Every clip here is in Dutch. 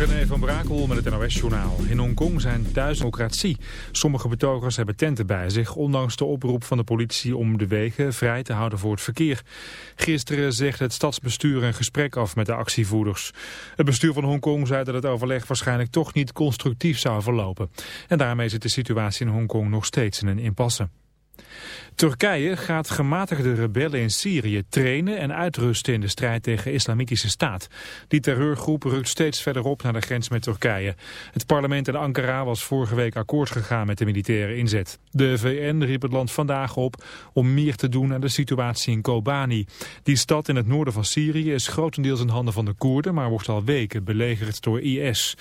René van Brakel met het NOS-journaal. In Hongkong zijn thuis democratie. Sommige betogers hebben tenten bij zich... ondanks de oproep van de politie om de wegen vrij te houden voor het verkeer. Gisteren zegt het stadsbestuur een gesprek af met de actievoerders. Het bestuur van Hongkong zei dat het overleg waarschijnlijk toch niet constructief zou verlopen. En daarmee zit de situatie in Hongkong nog steeds in een impasse. Turkije gaat gematigde rebellen in Syrië trainen en uitrusten in de strijd tegen islamitische staat. Die terreurgroep rukt steeds verder op naar de grens met Turkije. Het parlement in Ankara was vorige week akkoord gegaan met de militaire inzet. De VN riep het land vandaag op om meer te doen aan de situatie in Kobani. Die stad in het noorden van Syrië is grotendeels in handen van de Koerden, maar wordt al weken belegerd door IS.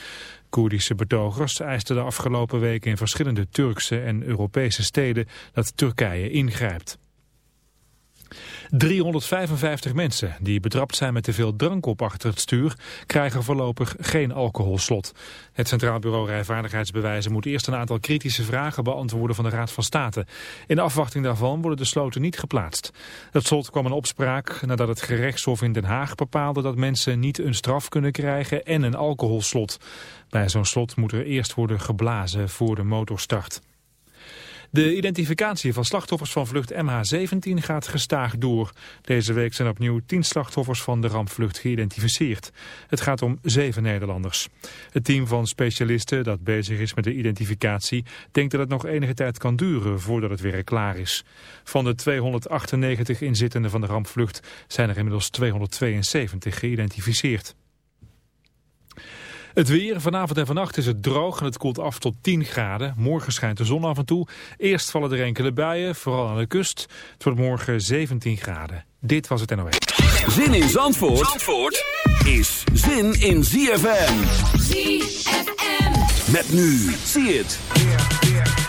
Koerdische betogers eisten de afgelopen weken in verschillende Turkse en Europese steden dat Turkije ingrijpt. 355 mensen die betrapt zijn met te veel drank op achter het stuur krijgen voorlopig geen alcoholslot. Het Centraal Bureau Rijvaardigheidsbewijzen moet eerst een aantal kritische vragen beantwoorden van de Raad van State. In afwachting daarvan worden de sloten niet geplaatst. Het slot kwam in opspraak nadat het gerechtshof in Den Haag bepaalde dat mensen niet een straf kunnen krijgen en een alcoholslot. Bij zo'n slot moet er eerst worden geblazen voor de motorstart. De identificatie van slachtoffers van vlucht MH17 gaat gestaag door. Deze week zijn opnieuw tien slachtoffers van de rampvlucht geïdentificeerd. Het gaat om zeven Nederlanders. Het team van specialisten dat bezig is met de identificatie... denkt dat het nog enige tijd kan duren voordat het werk klaar is. Van de 298 inzittenden van de rampvlucht zijn er inmiddels 272 geïdentificeerd. Het weer, vanavond en vannacht is het droog en het koelt af tot 10 graden. Morgen schijnt de zon af en toe. Eerst vallen er enkele buien, vooral aan de kust. Het wordt morgen 17 graden. Dit was het NOS. Zin in Zandvoort, Zandvoort is zin in ZFM. ZFM. Met nu, zie het.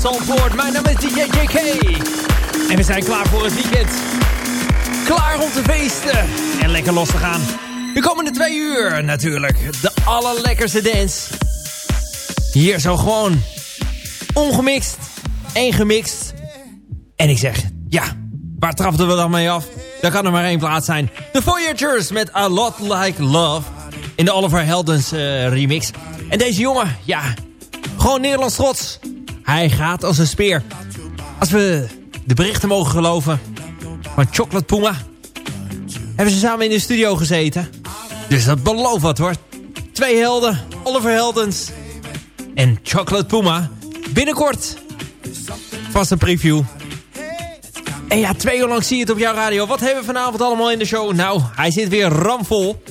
Zandvoort. Mijn naam is DJ JK. En we zijn klaar voor het weekend. Klaar om te feesten en lekker los te gaan. De komende twee uur natuurlijk. De allerlekkerste dance. Hier zo gewoon ongemixt en gemixt. En ik zeg, ja, waar trapten we dan mee af? Daar kan er maar één plaats zijn. The Voyagers met A Lot Like Love. In de Oliver Heldens uh, remix. En deze jongen, ja, gewoon Nederlands trots. Hij gaat als een speer. Als we de berichten mogen geloven van Chocolate Puma... hebben ze samen in de studio gezeten. Dus dat belooft wat hoor. Twee helden, Oliver Heldens en Chocolate Puma. Binnenkort vast een preview. En ja, twee uur lang zie je het op jouw radio. Wat hebben we vanavond allemaal in de show? Nou, hij zit weer ramvol.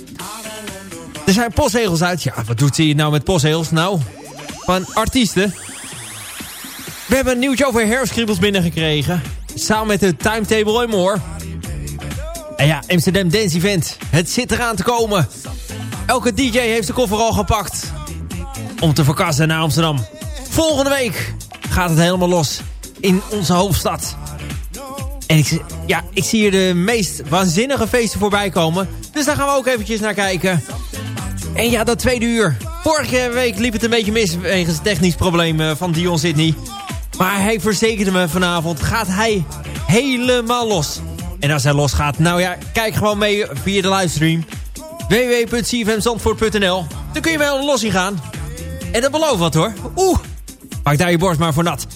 Er zijn postzegels uit. Ja, wat doet hij nou met postzegels? Nou, van artiesten. We hebben een nieuwtje over herfstkriebels binnengekregen. Samen met de Timetable en more. En ja, Amsterdam Dance Event. Het zit eraan te komen. Elke DJ heeft de koffer al gepakt. Om te verkassen naar Amsterdam. Volgende week gaat het helemaal los. In onze hoofdstad. En ik, ja, ik zie hier de meest waanzinnige feesten voorbij komen. Dus daar gaan we ook eventjes naar kijken. En ja, dat tweede uur. Vorige week liep het een beetje mis wegens technisch probleem van Dion Sydney. Maar hij verzekerde me vanavond, gaat hij helemaal los. En als hij losgaat, nou ja, kijk gewoon mee via de livestream. www.cfmzandvoort.nl Dan kun je wel los in gaan. En dat belooft wat hoor. Oeh, maak daar je borst maar voor nat.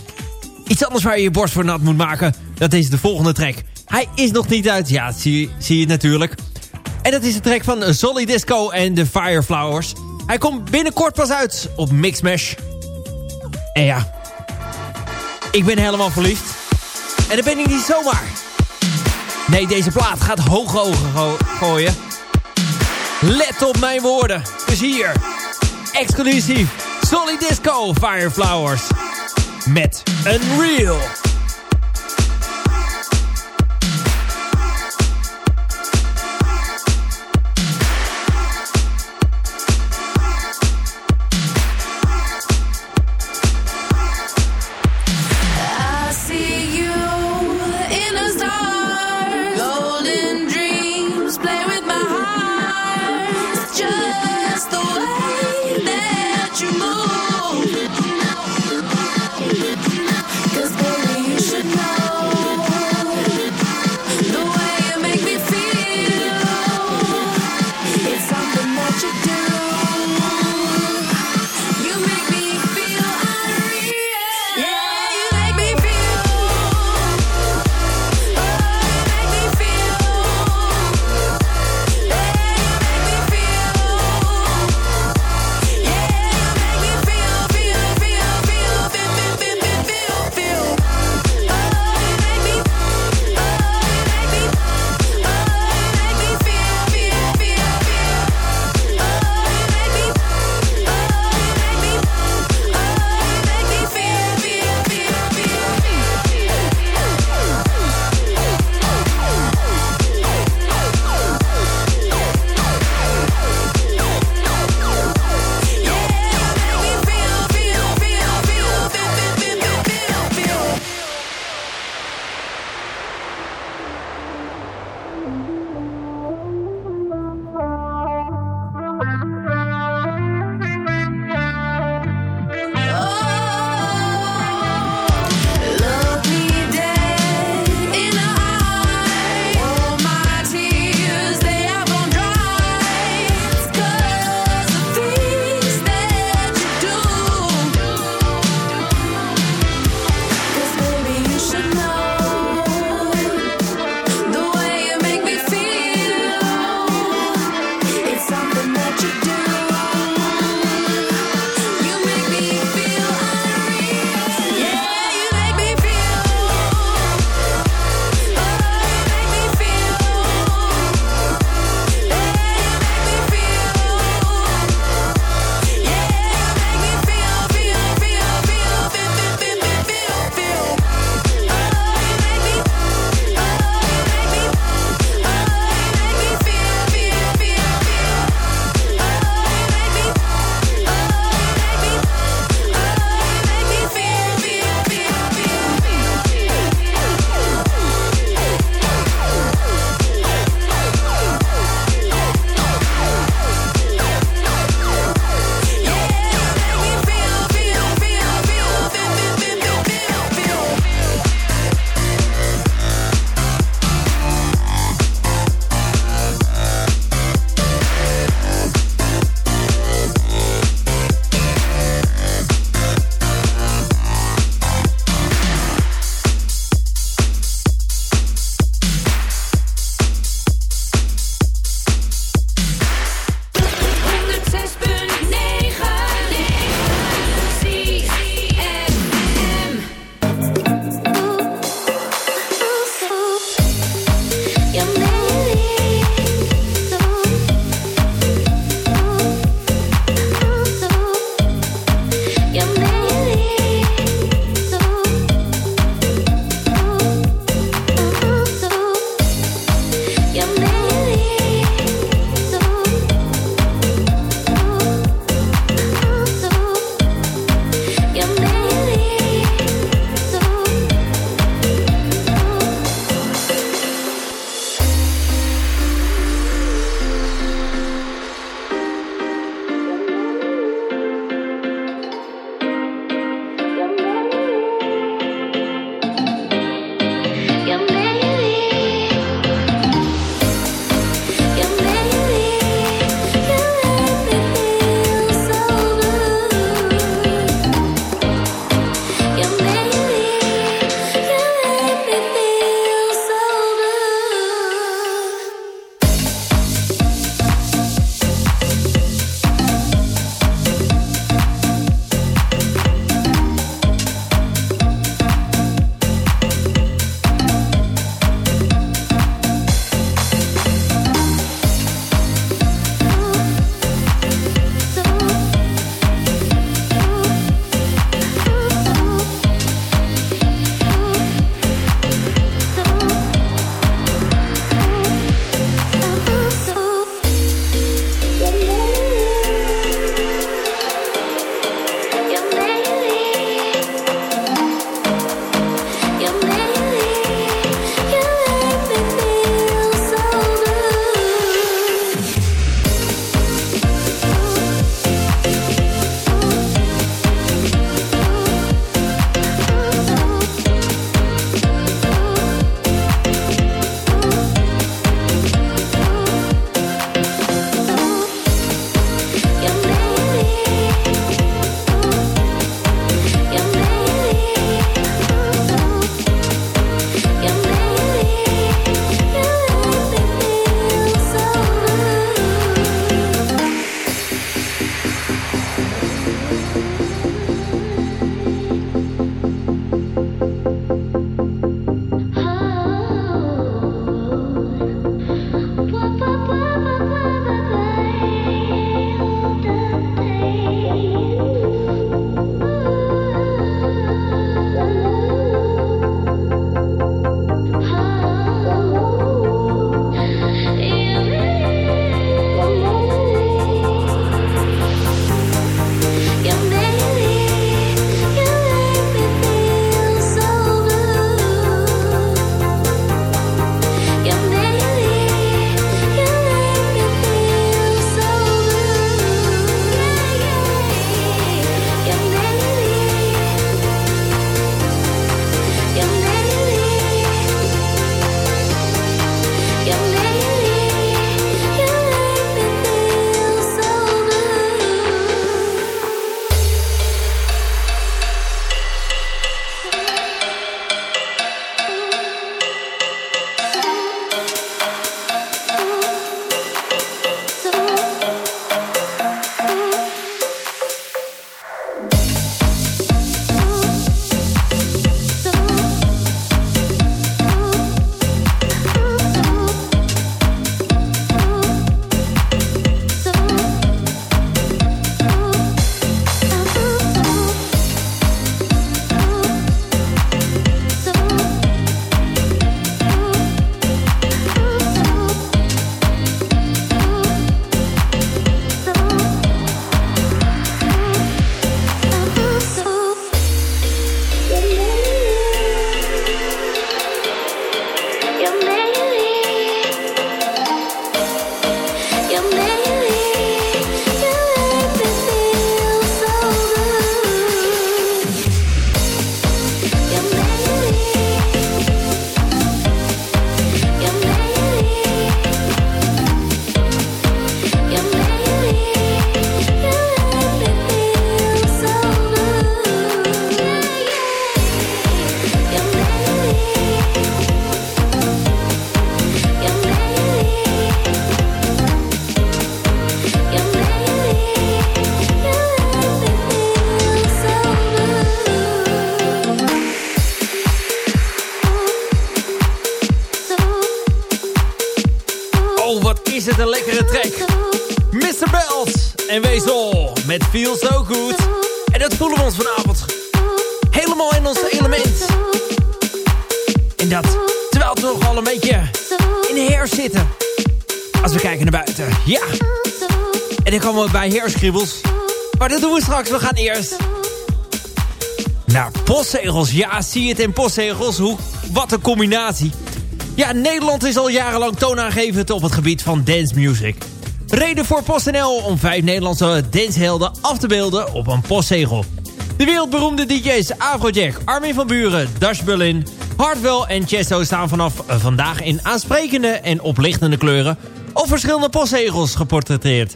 Iets anders waar je je borst voor nat moet maken, dat is de volgende track. Hij is nog niet uit, ja, zie, zie je natuurlijk. En dat is de track van Solid Disco en de Fireflowers. Hij komt binnenkort pas uit op Mixmash. En ja, ik ben helemaal verliefd. En dat ben ik niet zomaar. Nee, deze plaat gaat hoge ogen gooien. Let op mijn woorden. Dus hier, exclusief, Solid Disco Fireflowers. Met Unreal. you make met Feel So Good. En dat voelen we ons vanavond helemaal in ons element. En dat terwijl we toch al een beetje in de zitten. Als we kijken naar buiten. Ja. En dan komen we bij herfstkriebels. Maar dat doen we straks. We gaan eerst naar postzegels. Ja, zie het in postzegels. Hoe, wat een combinatie. Ja, Nederland is al jarenlang toonaangevend op het gebied van dance music. Reden voor PostNL om vijf Nederlandse dancehelden af te beelden op een postzegel. De wereldberoemde DJ's Afrojack, Armin van Buren, Dash Berlin, Hardwell en Chesto staan vanaf vandaag in aansprekende en oplichtende kleuren op verschillende postzegels geportretteerd.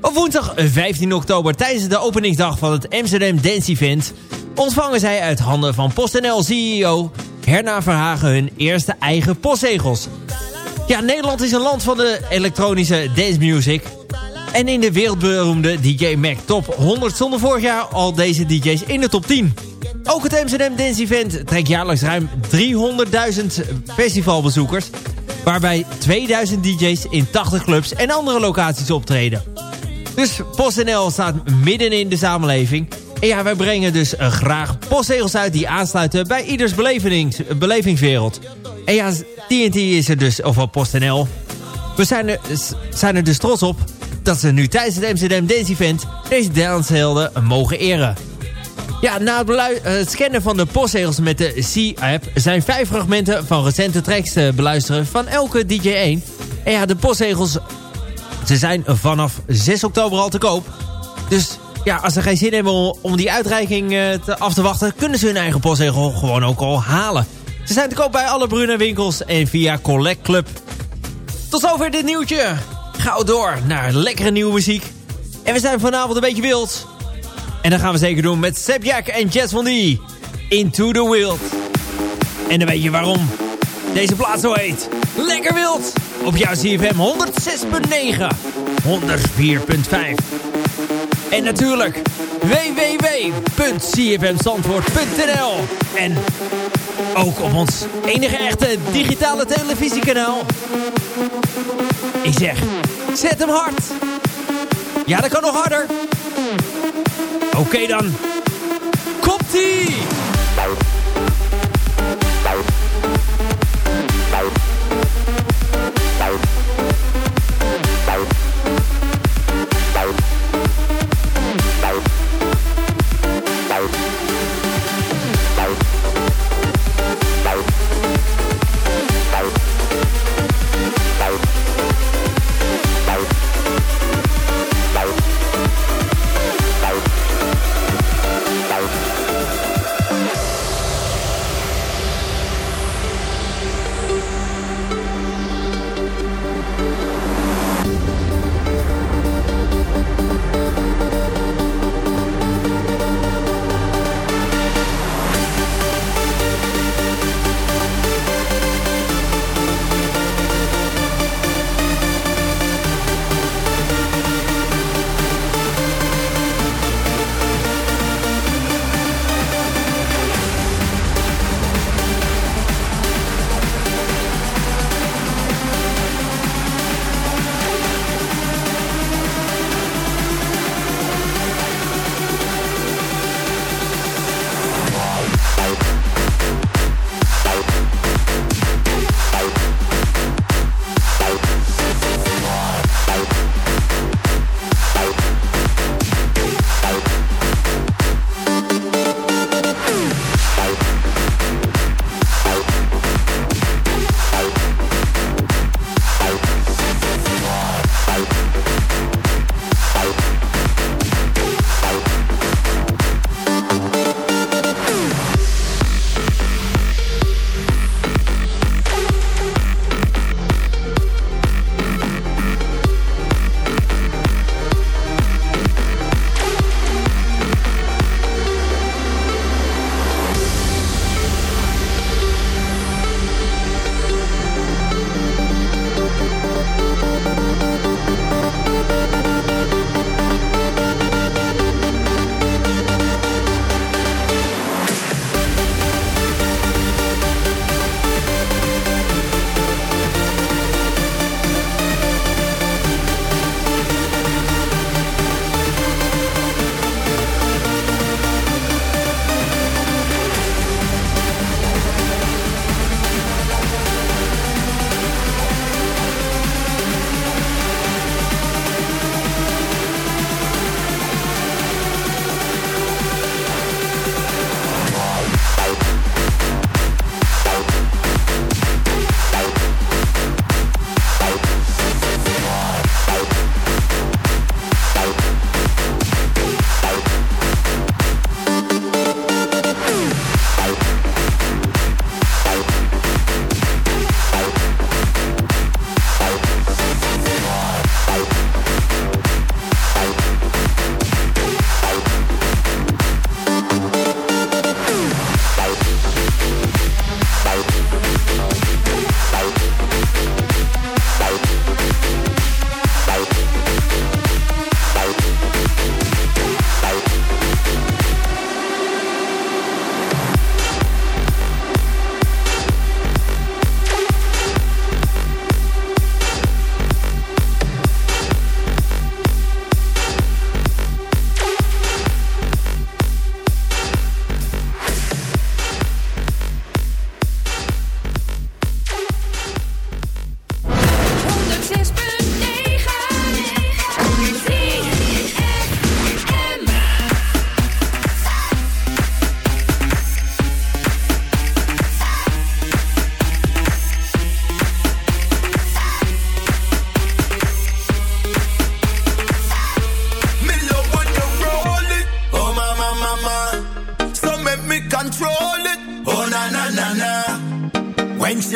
Op woensdag 15 oktober tijdens de openingsdag van het Amsterdam Dance Event ontvangen zij uit handen van PostNL CEO Herna Verhagen hun eerste eigen postzegels. Ja, Nederland is een land van de elektronische dance music. En in de wereldberoemde DJ Mac Top 100 stonden vorig jaar al deze DJ's in de top 10. Ook het Amsterdam Dance Event trekt jaarlijks ruim 300.000 festivalbezoekers. Waarbij 2000 DJ's in 80 clubs en andere locaties optreden. Dus PostNL staat midden in de samenleving. En ja, wij brengen dus graag postzegels uit die aansluiten bij ieders belevingswereld. En ja, TNT is er dus, ofwel PostNL. We zijn er, zijn er dus trots op dat ze nu tijdens het Amsterdam Dance Event deze dancehelden mogen eren. Ja, na het, het, scannen van de postzegels met de C-app... zijn vijf fragmenten van recente tracks te beluisteren van elke DJ1. En ja, de postzegels ze zijn vanaf 6 oktober al te koop. Dus ja, als ze geen zin hebben om die uitreiking uh, te, af te wachten... kunnen ze hun eigen postzegel gewoon ook al halen. Ze zijn te koop bij alle Bruna winkels en via Collect Club. Tot zover dit nieuwtje. Gauw door naar lekkere nieuwe muziek. En we zijn vanavond een beetje wild. En dat gaan we zeker doen met Seb Jack en Jess van D. Into the Wild. En dan weet je waarom deze plaats zo heet. Lekker wild. Op jouw CFM 106.9. 104.5. En natuurlijk www.cfmzandvoort.nl En ook op ons enige echte digitale televisiekanaal. Ik zeg, zet hem hard. Ja, dat kan nog harder. Oké dan. Komt-ie!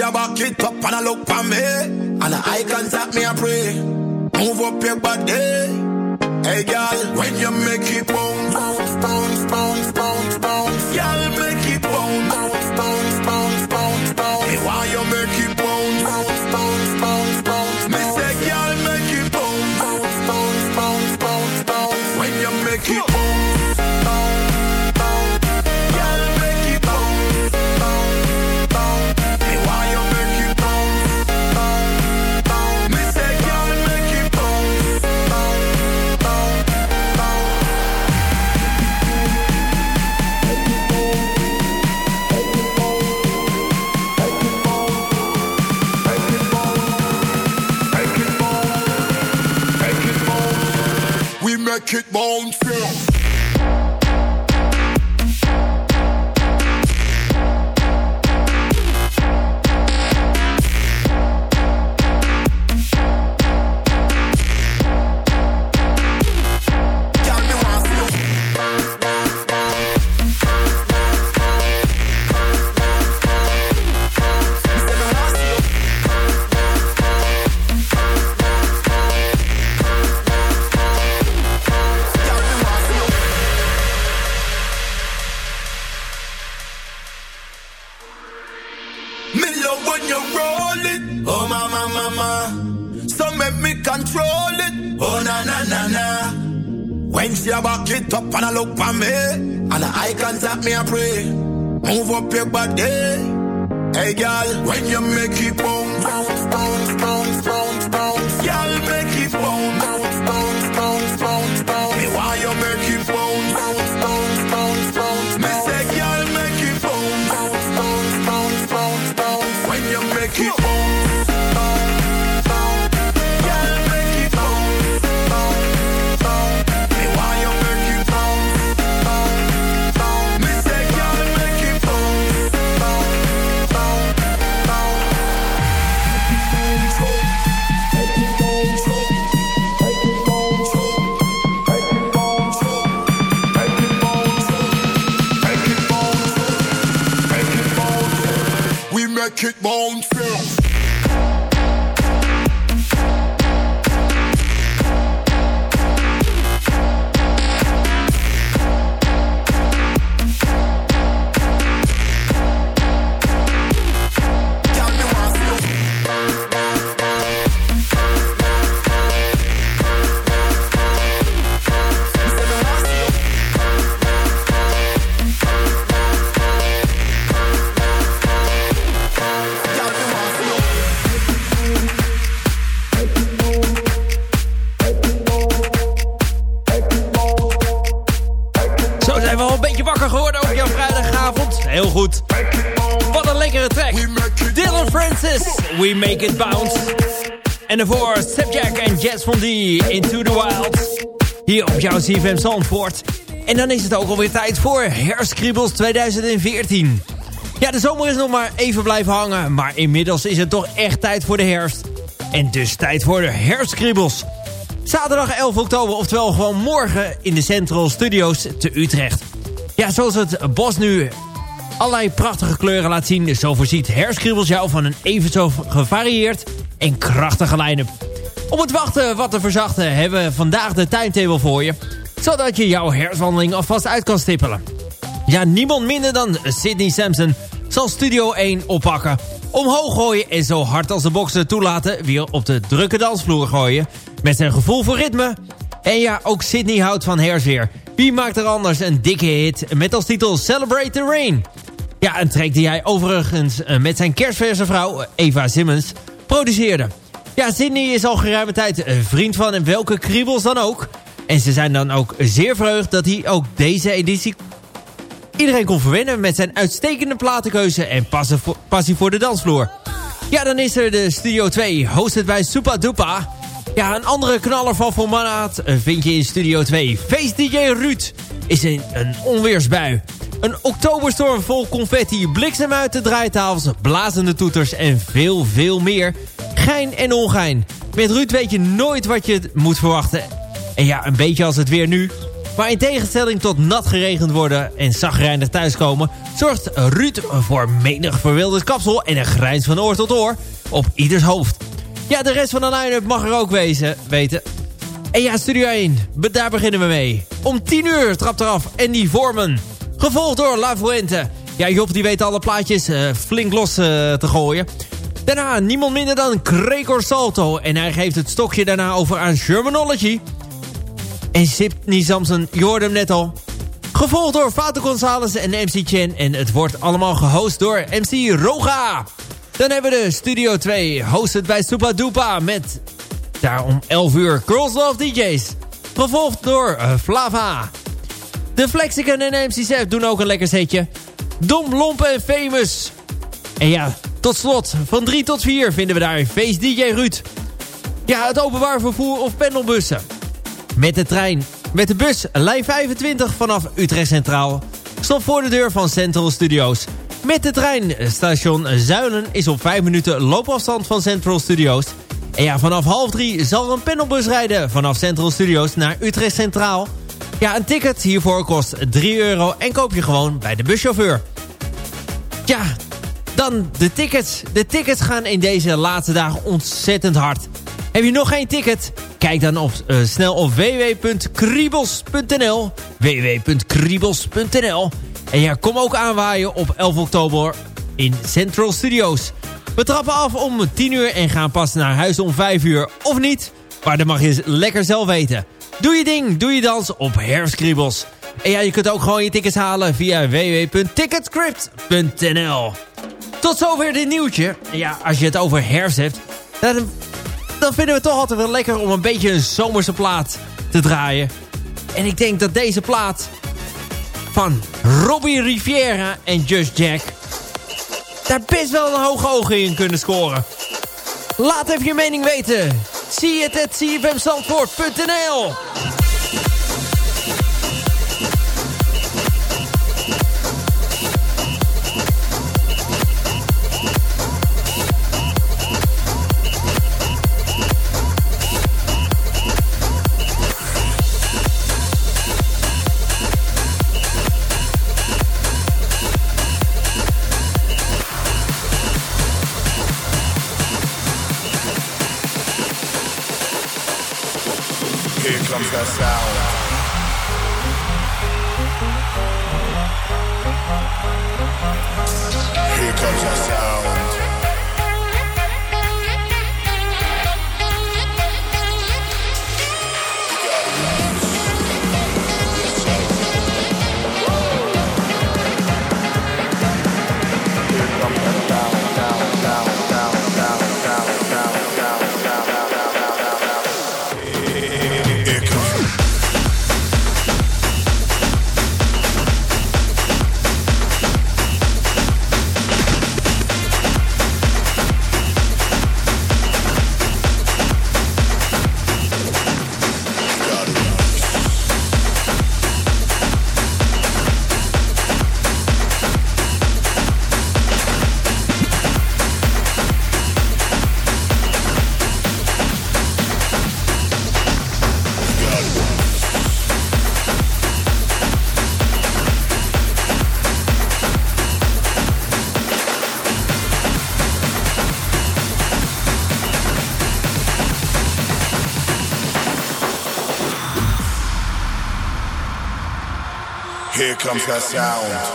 A back it up and a look for me, and a eye contact me a pray. Move up your body. Hey girl, when you make it bounce, We pray. Move up your body. Hey girl, when you make it bounce, bounce, bounce, bounce, bounce. We Make It Bounce. En daarvoor Stepjack en Jets van D, Into the Wild. Hier op jouw CFM Zandvoort. En dan is het ook alweer tijd voor Herskriebels 2014. Ja, de zomer is nog maar even blijven hangen. Maar inmiddels is het toch echt tijd voor de herfst. En dus tijd voor de Herskriebels. Zaterdag 11 oktober, oftewel gewoon morgen in de Central Studios te Utrecht. Ja, zoals het bos nu allerlei prachtige kleuren laat zien... zo voorziet Herskriebels jou van een even zo gevarieerd en krachtige line-up. Om het wachten wat te verzachten hebben we vandaag de timetable voor je... zodat je jouw herfstwandeling alvast uit kan stippelen. Ja, niemand minder dan Sidney Sampson zal Studio 1 oppakken. Omhoog gooien en zo hard als de boksen toelaten weer op de drukke dansvloer gooien. Met zijn gevoel voor ritme. En ja, ook Sidney houdt van hersweer. Wie maakt er anders een dikke hit met als titel Celebrate the Rain? Ja, een track die hij overigens eh, met zijn kerstverse vrouw eh, Eva Simmons produceerde. Ja, Sidney is al geruime tijd een vriend van en welke kriebels dan ook. En ze zijn dan ook zeer verheugd dat hij ook deze editie iedereen kon verwennen met zijn uitstekende platenkeuze en passie voor de dansvloer. Ja, dan is er de Studio 2, hosted bij Supa Dupa. Ja, een andere knaller van formaat eh, vind je in Studio 2. Face DJ Ruud is in een onweersbui. Een oktoberstorm vol confetti, bliksem uit de draaitafels, blazende toeters en veel, veel meer. Gein en ongein. Met Ruud weet je nooit wat je moet verwachten. En ja, een beetje als het weer nu. Maar in tegenstelling tot nat geregend worden en zagrijnig thuiskomen... zorgt Ruud voor menig verwilderd kapsel en een grijns van oor tot oor op ieders hoofd. Ja, de rest van de line-up mag er ook wezen, weten. En ja, Studio 1, daar beginnen we mee. Om 10 uur trapt eraf Andy Vormen. Gevolgd door La Fuente. Ja, Job die weet alle plaatjes uh, flink los uh, te gooien. Daarna niemand minder dan Gregor Salto. En hij geeft het stokje daarna over aan Germanology. En Sydney Samson, je hoorde hem net al. Gevolgd door Fato Gonzalez en MC Chen. En het wordt allemaal gehost door MC Roga. Dan hebben we de Studio 2, hosted bij Supa Dupa met daar om 11 uur Girls Love DJ's. Gevolgd door uh, Flava. De Flexicon en MC7 doen ook een lekker setje. Dom, Lompen en Famous. En ja, tot slot, van 3 tot 4 vinden we daar Face DJ Ruud. Ja, het openbaar vervoer of pendelbussen. Met de trein, met de bus, lijn 25 vanaf Utrecht Centraal. Stop voor de deur van Central Studios. Met de trein, station Zuilen is op 5 minuten loopafstand van Central Studios. En ja, vanaf half drie zal er een panelbus rijden vanaf Central Studios naar Utrecht Centraal. Ja, een ticket hiervoor kost 3 euro en koop je gewoon bij de buschauffeur. Ja, dan de tickets. De tickets gaan in deze laatste dagen ontzettend hard. Heb je nog geen ticket? Kijk dan op, uh, snel op www.kriebels.nl www.kriebels.nl En ja, kom ook aanwaaien op 11 oktober in Central Studios. We trappen af om 10 uur en gaan pas naar huis om 5 uur. Of niet? Maar dat mag je lekker zelf weten. Doe je ding, doe je dans op Herfstkriebels. En ja, je kunt ook gewoon je tickets halen via www.ticketscript.nl Tot zover dit nieuwtje. Ja, als je het over herfst hebt... Dan, dan vinden we het toch altijd wel lekker om een beetje een zomerse plaat te draaien. En ik denk dat deze plaat van Robbie Riviera en Just Jack daar best wel een hoge ogen in kunnen scoren. Laat even je mening weten. Zie het at cfmzandvoort.nl drums got sound.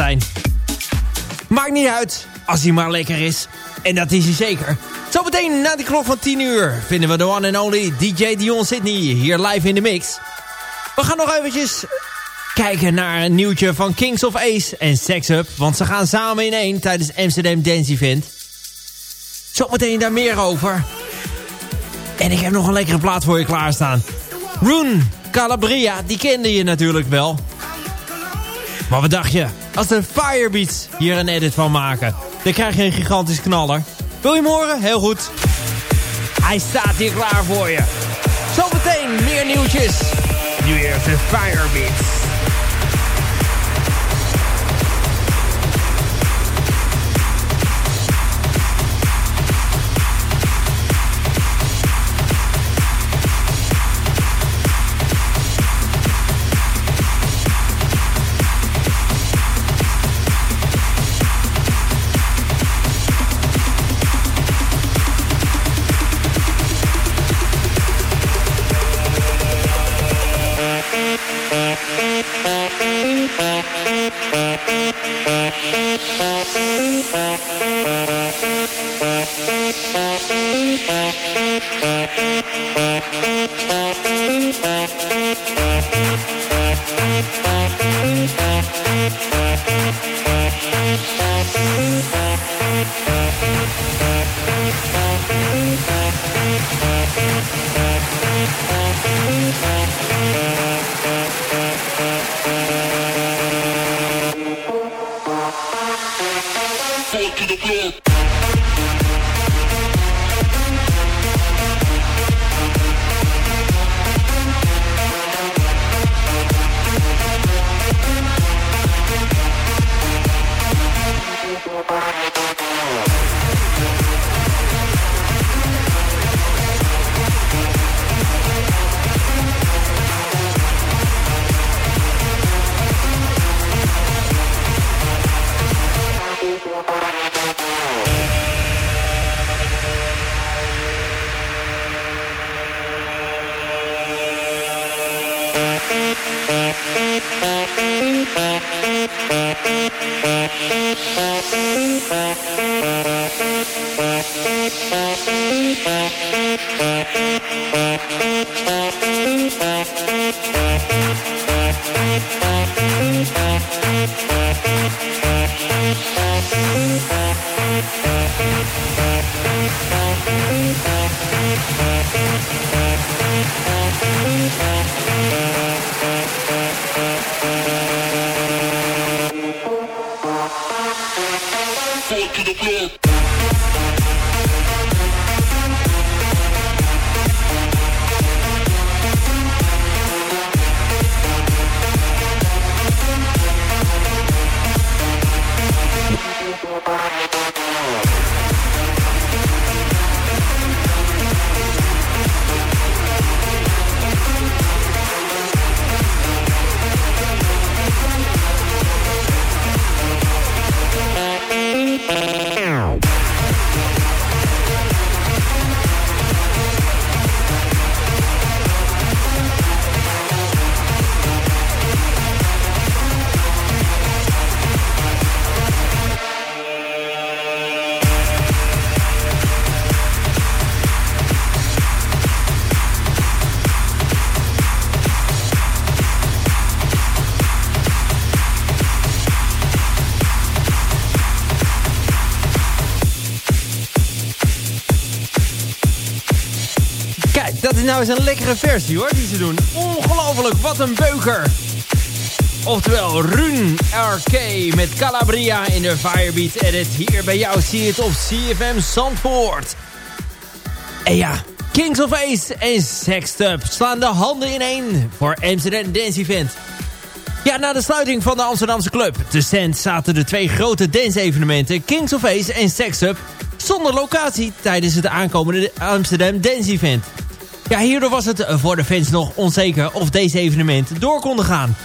Zijn. Maakt niet uit, als hij maar lekker is. En dat is hij zeker. Zometeen na de klok van 10 uur vinden we de one and only DJ Dion Sydney hier live in de mix. We gaan nog eventjes kijken naar een nieuwtje van Kings of Ace en Sex Up. Want ze gaan samen in één tijdens Amsterdam Dance Event. Zometeen daar meer over. En ik heb nog een lekkere plaat voor je klaarstaan. Rune Calabria, die kende je natuurlijk wel. Maar wat dacht je? Als de Firebeats hier een edit van maken, dan krijg je een gigantisch knaller. Wil je hem horen? Heel goed. Hij staat hier klaar voor je. Zometeen meer nieuwtjes. Nu eerst de Firebeats. Is nou eens een lekkere versie hoor, die ze doen. Ongelooflijk, wat een beuker. Oftewel, Run RK met Calabria in de Firebeat edit. Hier bij jou zie je het op CFM Zandvoort. En ja, Kings of Ace en Sextup slaan de handen in één voor Amsterdam Dance Event. Ja, na de sluiting van de Amsterdamse club, de Sand, zaten de twee grote dance-evenementen Kings of Ace en Sextup zonder locatie tijdens het aankomende Amsterdam Dance Event. Ja, hierdoor was het voor de fans nog onzeker of deze evenementen door konden gaan.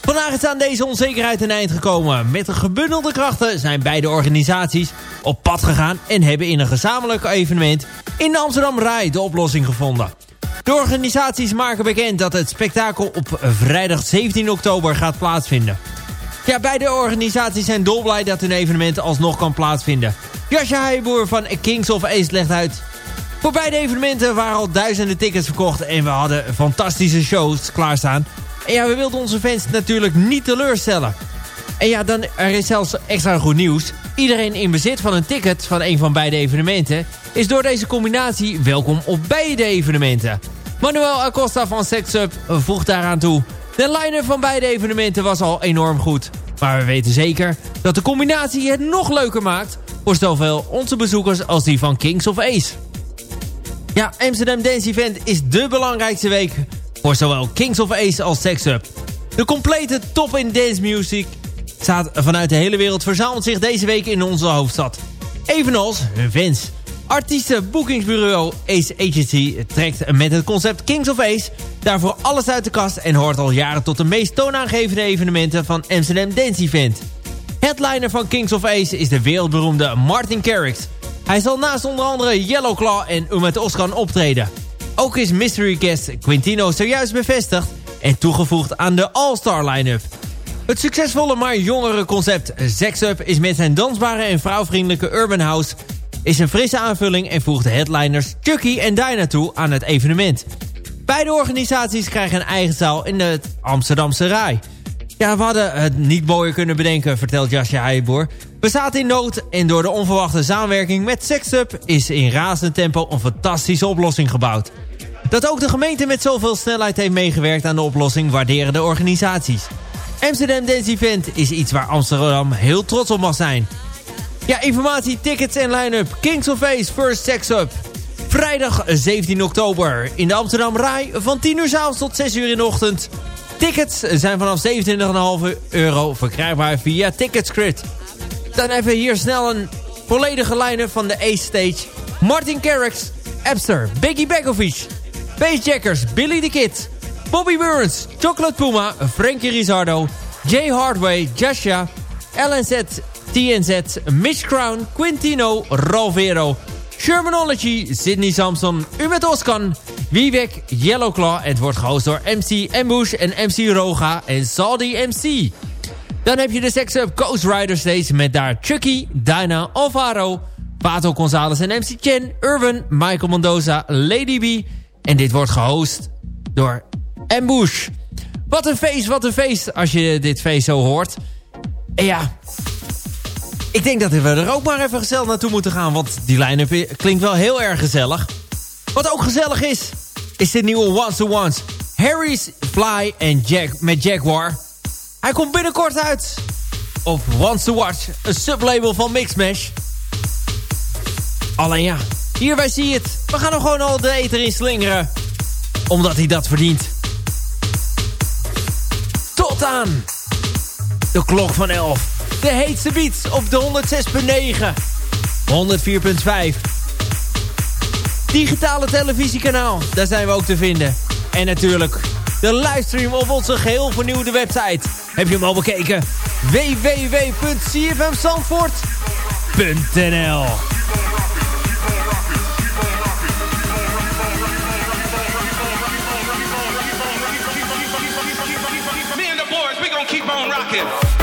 Vandaag is aan deze onzekerheid een eind gekomen. Met de gebundelde krachten zijn beide organisaties op pad gegaan... en hebben in een gezamenlijk evenement in Amsterdam Rai de oplossing gevonden. De organisaties maken bekend dat het spektakel op vrijdag 17 oktober gaat plaatsvinden. Ja, beide organisaties zijn dolblij dat hun evenement alsnog kan plaatsvinden. Jasja Heijboer van Kings of Ace legt uit... Voor beide evenementen waren al duizenden tickets verkocht en we hadden fantastische shows klaarstaan. En ja, we wilden onze fans natuurlijk niet teleurstellen. En ja, dan er is zelfs extra goed nieuws. Iedereen in bezit van een ticket van een van beide evenementen... is door deze combinatie welkom op beide evenementen. Manuel Acosta van Sexup voegt daaraan toe... De line van beide evenementen was al enorm goed. Maar we weten zeker dat de combinatie het nog leuker maakt... voor zowel onze bezoekers als die van Kings of Ace. Ja, Amsterdam Dance Event is de belangrijkste week voor zowel Kings of Ace als Sex Up. De complete top in dance music staat vanuit de hele wereld verzamelt zich deze week in onze hoofdstad. Evenals hun fans. Artiestenboekingsbureau Ace Agency trekt met het concept Kings of Ace daarvoor alles uit de kast en hoort al jaren tot de meest toonaangevende evenementen van Amsterdam Dance Event. Headliner van Kings of Ace is de wereldberoemde Martin Garrix hij zal naast onder andere Yellowclaw en Umet Oskan optreden. Ook is mystery guest Quintino zojuist bevestigd en toegevoegd aan de All-Star line-up. Het succesvolle maar jongere concept Sex Up is met zijn dansbare en vrouwvriendelijke Urban House... is een frisse aanvulling en voegt de headliners Chucky en Dinah toe aan het evenement. Beide organisaties krijgen een eigen zaal in het Amsterdamse Rai... Ja, we hadden het niet mooier kunnen bedenken, vertelt Jasje Heijboer. We zaten in nood en door de onverwachte samenwerking met Sextup... is in razend tempo een fantastische oplossing gebouwd. Dat ook de gemeente met zoveel snelheid heeft meegewerkt aan de oplossing... waarderen de organisaties. Amsterdam Dance Event is iets waar Amsterdam heel trots op mag zijn. Ja, informatie, tickets en line-up. Kings of Face First Sex Up. Vrijdag 17 oktober in de Amsterdam Rai van 10 uur s avonds tot 6 uur in de ochtend... Tickets zijn vanaf 27,5 euro verkrijgbaar via Ticketscript. Dan even hier snel een volledige line van de A-Stage. Martin Garrix, Epster, Biggie Begovic, Bassjackers, Billy the Kid, Bobby Burns, Chocolate Puma, Frankie Rizardo, Jay Hardway, Jasha, LNZ, TNZ, Mitch Crown, Quintino, Rovero, Shermanology, Sydney Samson, Umet Oskan, Wiewek, Yellowclaw. Het wordt gehost door MC Ambush en MC Roga en Saldi MC. Dan heb je de Sex Up Ghost Rider Stage met daar Chucky, Dinah, Alvaro, Pato Gonzalez en MC Chen, Urban, Michael Mendoza, Lady B. En dit wordt gehost door Ambush. Wat een feest, wat een feest als je dit feest zo hoort. En ja, ik denk dat we er ook maar even gezellig naartoe moeten gaan. Want die line-up klinkt wel heel erg gezellig. Wat ook gezellig is, is dit nieuwe Once to Ones. Harry's Fly en Jack, met Jaguar. Hij komt binnenkort uit op Once to Watch, een sublabel van Mixmash. Alleen ja, hierbij zie je het. We gaan hem gewoon al de eter in slingeren. Omdat hij dat verdient. Tot aan de klok van 11. De heetste beats op de 106.9. 104.5. Digitale televisiekanaal, daar zijn we ook te vinden. En natuurlijk de livestream op onze geheel vernieuwde website. Heb je hem al bekeken? www.cfmzandvoort.nl keep on.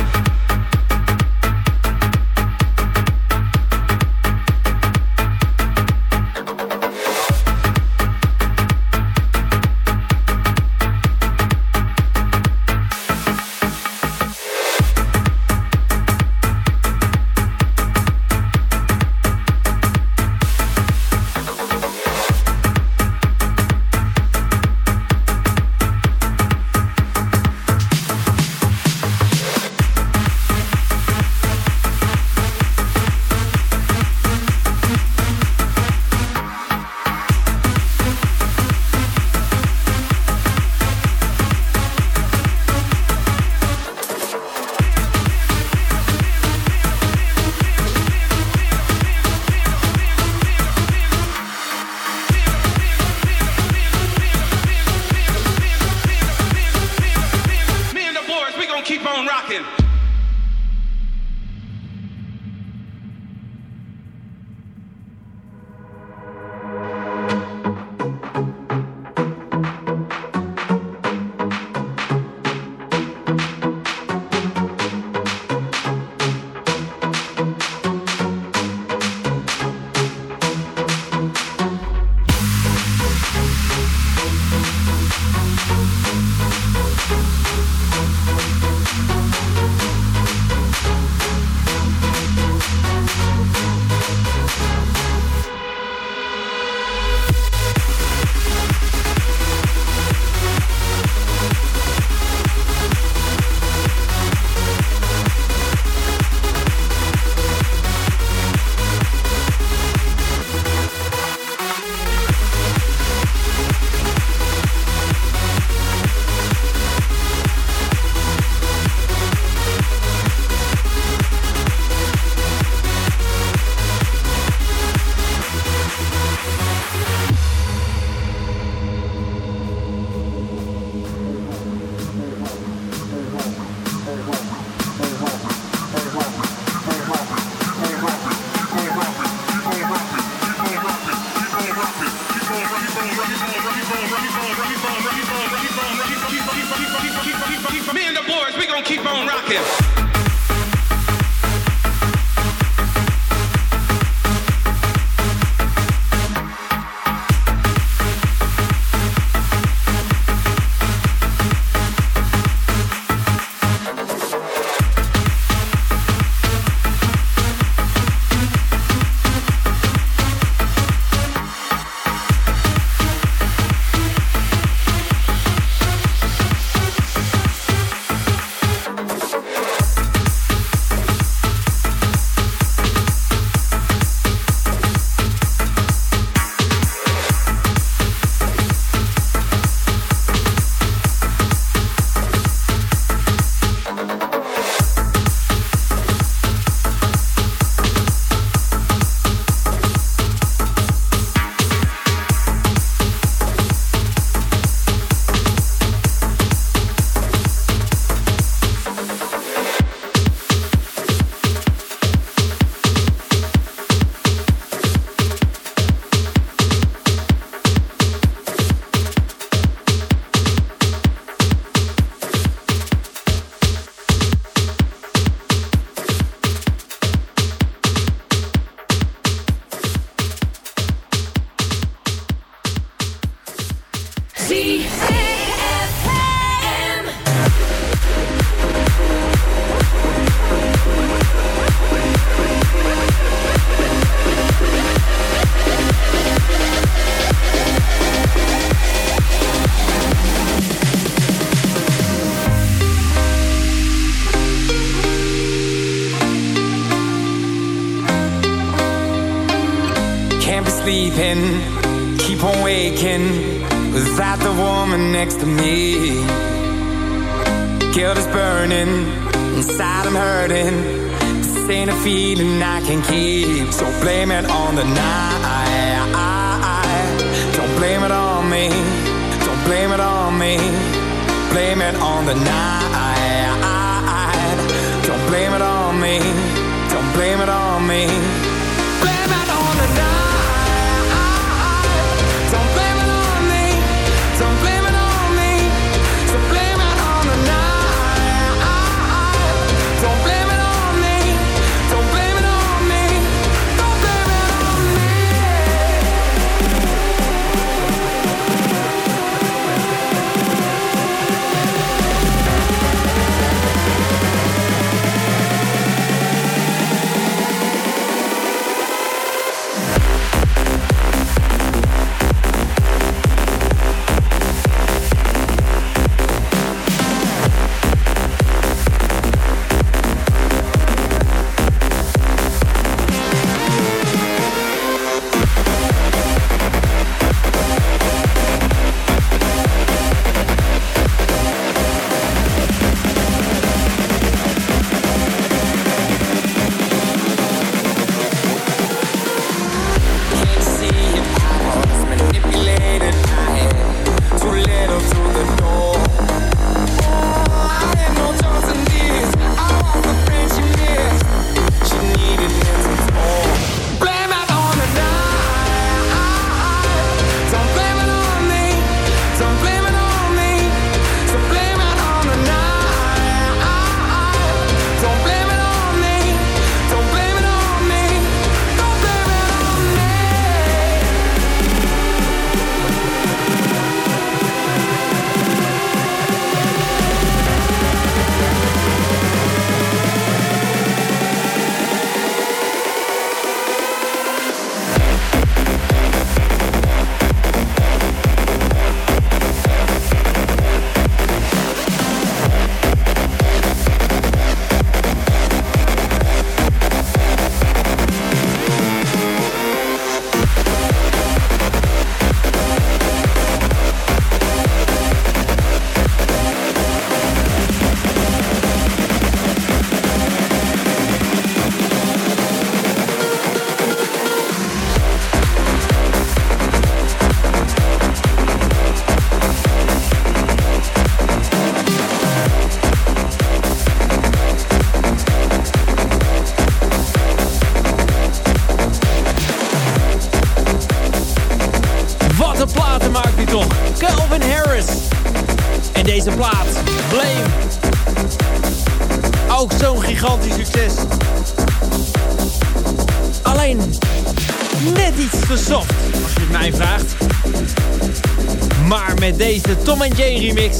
deze Tom Jane remix.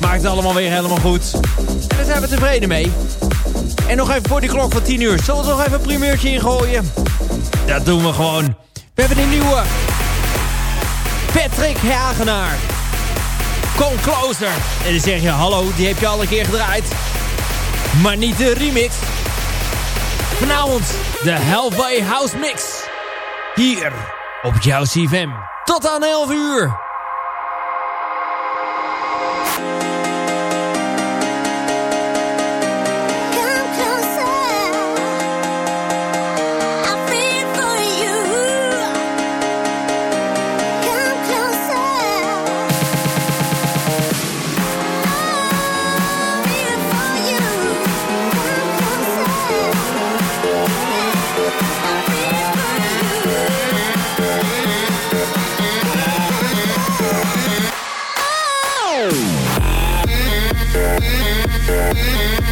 Maakt het allemaal weer helemaal goed. En daar zijn we tevreden mee. En nog even voor die klok van 10 uur. Zullen we nog even een primeurtje ingooien? Dat doen we gewoon. We hebben een nieuwe. Patrick Hagenaar. Kom closer. En dan zeg je, hallo, die heb je al een keer gedraaid. Maar niet de remix. Vanavond de Hellway House Mix. Hier op jouw CFM. Tot aan 11 uur.